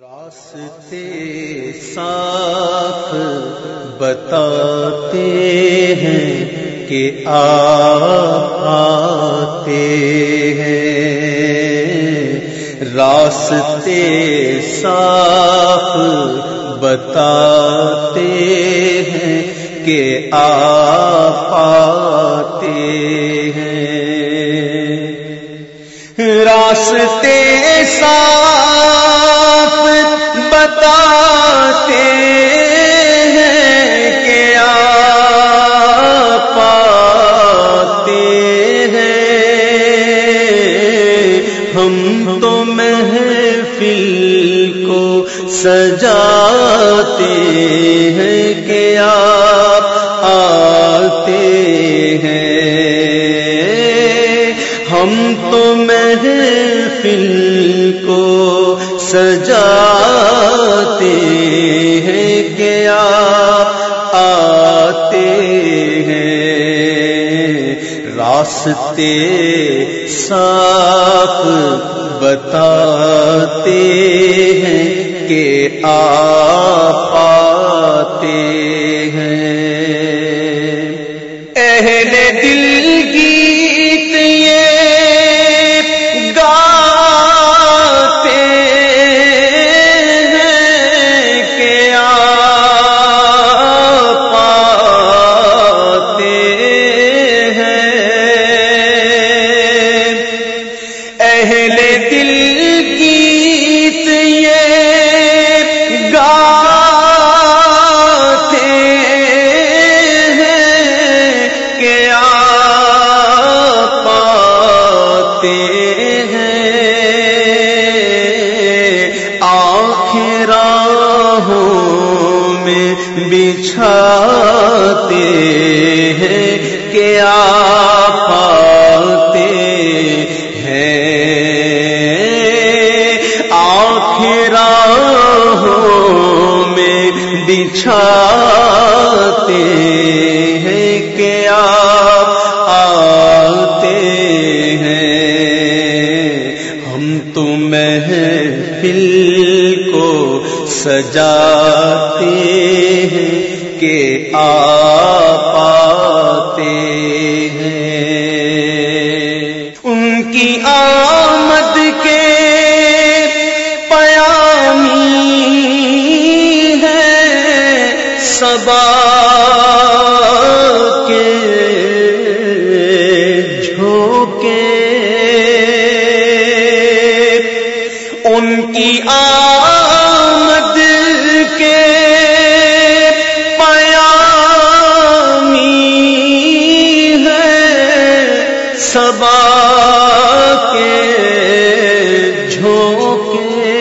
راستے صاف بتاتے ہیں کہ آپ آتے ہیں۔ راستے صاف بتاتے ہیں کہ آپ آتے ہیں۔ راستے صاف سجاتے ہیں کہ آپ آتے ہیں۔ ہم تو محفل کو سجاتے ہیں کہ آپ آتے ہیں۔ راستے صاف بتاتے کہ بچھاتے ہیں کہ آپ آتے ہیں۔ آخراہوں میں بچھاتے ہیں کہ آپ آتے ہیں۔ ہم تو محفل کو سجاتے ہے سبا کے جھوکے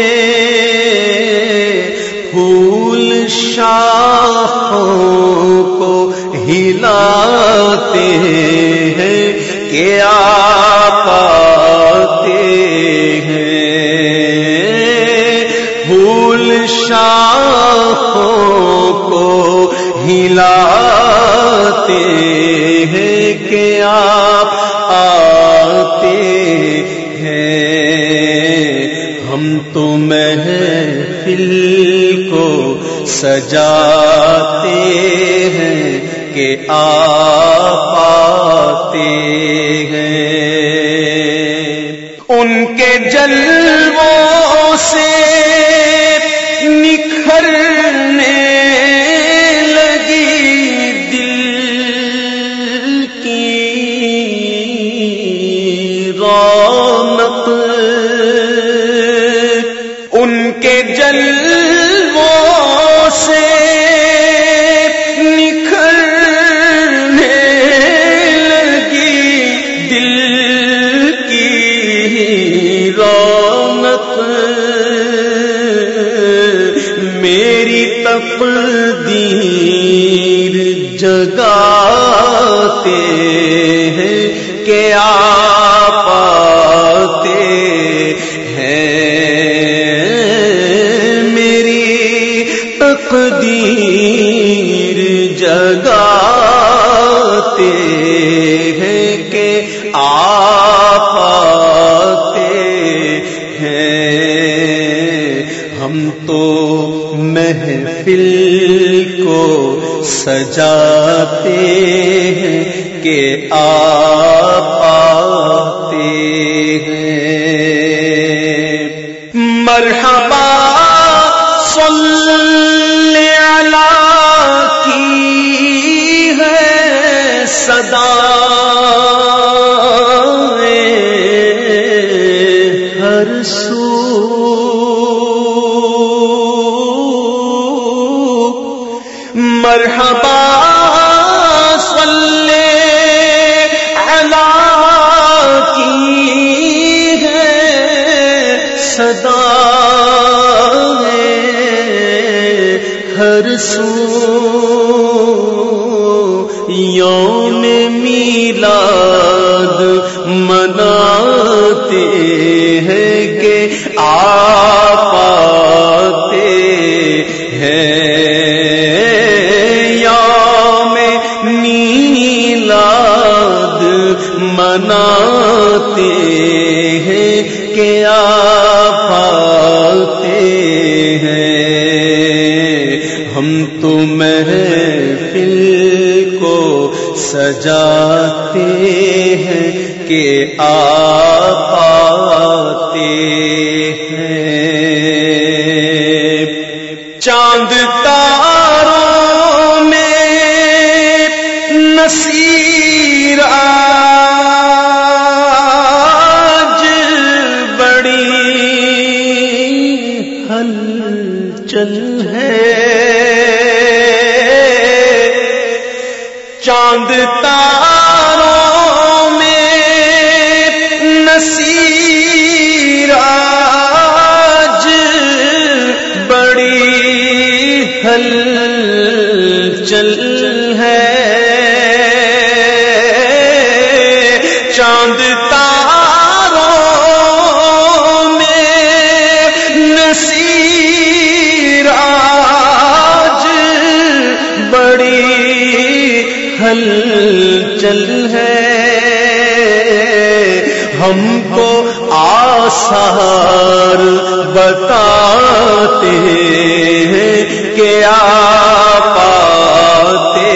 پھول شاخوں کو ہلاتے ہیں کہ آپ آتے ہیں پھول شاخوں کو ہلاتے آتے ہیں۔ ہم تو محفل کو سجاتے ہیں کہ آپ آتے ہیں۔ ان کے جلووں سے رونق ان کے جلووں سے نکھرنے لگی دل کی رونق۔ میری تقدیر تقدیر جگاتے ہیں کہ آپ آتے ہیں۔ ہم تو محفل کو سجاتے ہیں کہ آپ آتے ہیں۔ مرحبا ہر مرحبا صلی اللہ کی ہے صدا ہر سو یوم میلاد سجاتے ہیں کہ آپ آتے ہیں۔ چاند تاروں میں نصیر آج بڑی ہل چل ہے۔ چاند تاروں میں نصیر آج بڑی ہل چل ہم کو آسار بتاتے ہیں کہ آپ آتے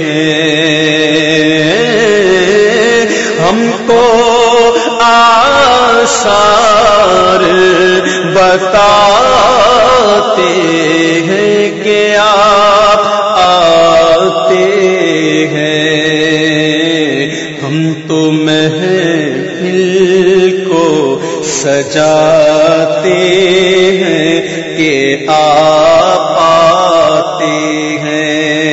ہیں۔ ہم کو آسار بتاتے سجاتے ہیں کہ آپ آتے ہیں۔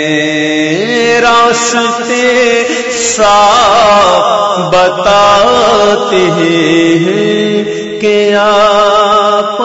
راستے صاف بتاتے ہیں کہ آپ